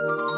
you